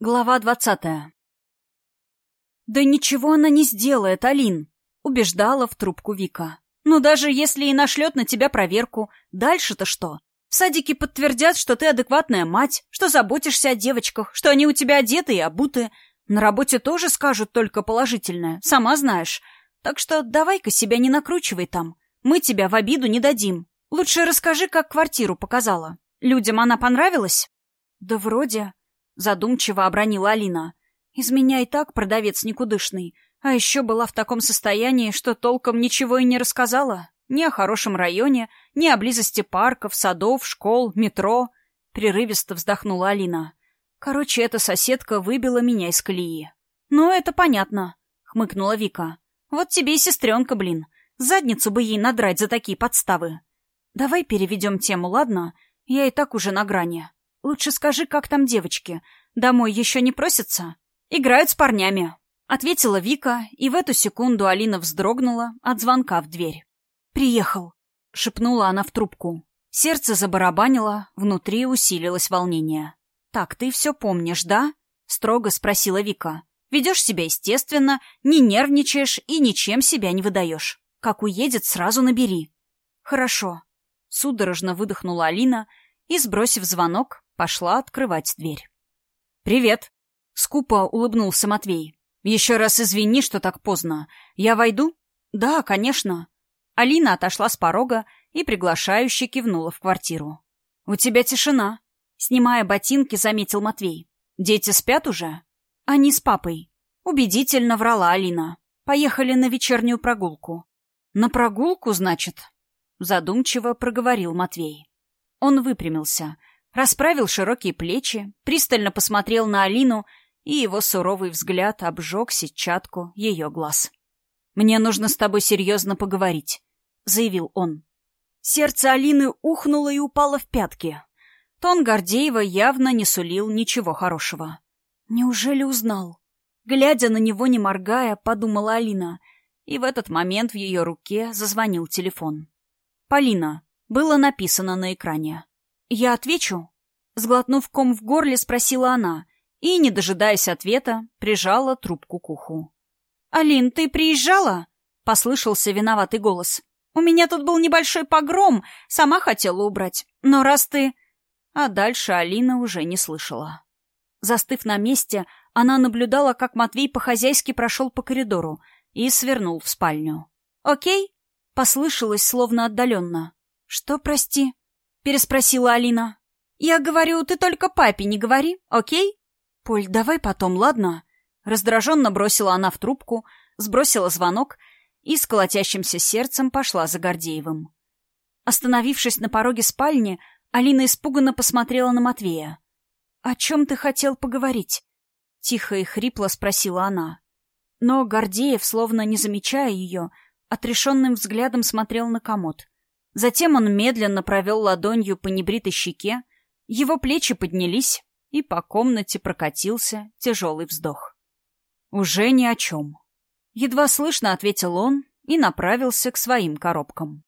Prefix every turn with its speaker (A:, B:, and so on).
A: Глава двадцатая. «Да ничего она не сделает, Алин», — убеждала в трубку Вика. «Ну, даже если и нашлет на тебя проверку, дальше-то что? В садике подтвердят, что ты адекватная мать, что заботишься о девочках, что они у тебя одеты и обуты. На работе тоже скажут только положительное, сама знаешь. Так что давай-ка себя не накручивай там. Мы тебя в обиду не дадим. Лучше расскажи, как квартиру показала. Людям она понравилась?» «Да вроде...» Задумчиво обронила Алина. Из меня и так продавец никудышный. А еще была в таком состоянии, что толком ничего и не рассказала. Ни о хорошем районе, ни о близости парков, садов, школ, метро. Прерывисто вздохнула Алина. Короче, эта соседка выбила меня из колеи. «Ну, это понятно», — хмыкнула Вика. «Вот тебе и сестренка, блин. Задницу бы ей надрать за такие подставы. Давай переведем тему, ладно? Я и так уже на грани. Лучше скажи, как там девочки? Домой еще не просятся? Играют с парнями. Ответила Вика, и в эту секунду Алина вздрогнула от звонка в дверь. «Приехал», — шепнула она в трубку. Сердце забарабанило, внутри усилилось волнение. «Так, ты все помнишь, да?» — строго спросила Вика. «Ведешь себя естественно, не нервничаешь и ничем себя не выдаешь. Как уедет, сразу набери». «Хорошо», — судорожно выдохнула Алина и, сбросив звонок, Пошла открывать дверь. «Привет!» — скупо улыбнулся Матвей. «Еще раз извини, что так поздно. Я войду?» «Да, конечно». Алина отошла с порога и приглашающе кивнула в квартиру. «У тебя тишина», — снимая ботинки, заметил Матвей. «Дети спят уже?» «Они с папой». Убедительно врала Алина. «Поехали на вечернюю прогулку». «На прогулку, значит?» Задумчиво проговорил Матвей. Он выпрямился, расправил широкие плечи, пристально посмотрел на Алину, и его суровый взгляд обжег сетчатку ее глаз. «Мне нужно с тобой серьезно поговорить», — заявил он. Сердце Алины ухнуло и упало в пятки. Тон Гордеева явно не сулил ничего хорошего. «Неужели узнал?» Глядя на него, не моргая, подумала Алина, и в этот момент в ее руке зазвонил телефон. «Полина», было написано на экране. «Я отвечу?» Сглотнув ком в горле, спросила она и, не дожидаясь ответа, прижала трубку к уху. «Алин, ты приезжала?» — послышался виноватый голос. «У меня тут был небольшой погром, сама хотела убрать. Но раз ты...» А дальше Алина уже не слышала. Застыв на месте, она наблюдала, как Матвей по-хозяйски прошел по коридору и свернул в спальню. «Окей?» — послышалось словно отдаленно. «Что, прости?» Переспросила Алина. «Я говорю, ты только папе не говори, окей?» «Поль, давай потом, ладно?» Раздраженно бросила она в трубку, сбросила звонок и с колотящимся сердцем пошла за Гордеевым. Остановившись на пороге спальни, Алина испуганно посмотрела на Матвея. «О чем ты хотел поговорить?» Тихо и хрипло спросила она. Но Гордеев, словно не замечая ее, отрешенным взглядом смотрел на комод. Затем он медленно провел ладонью по небритой щеке, его плечи поднялись, и по комнате прокатился тяжелый вздох. «Уже ни о чем». Едва слышно ответил он и направился к своим коробкам.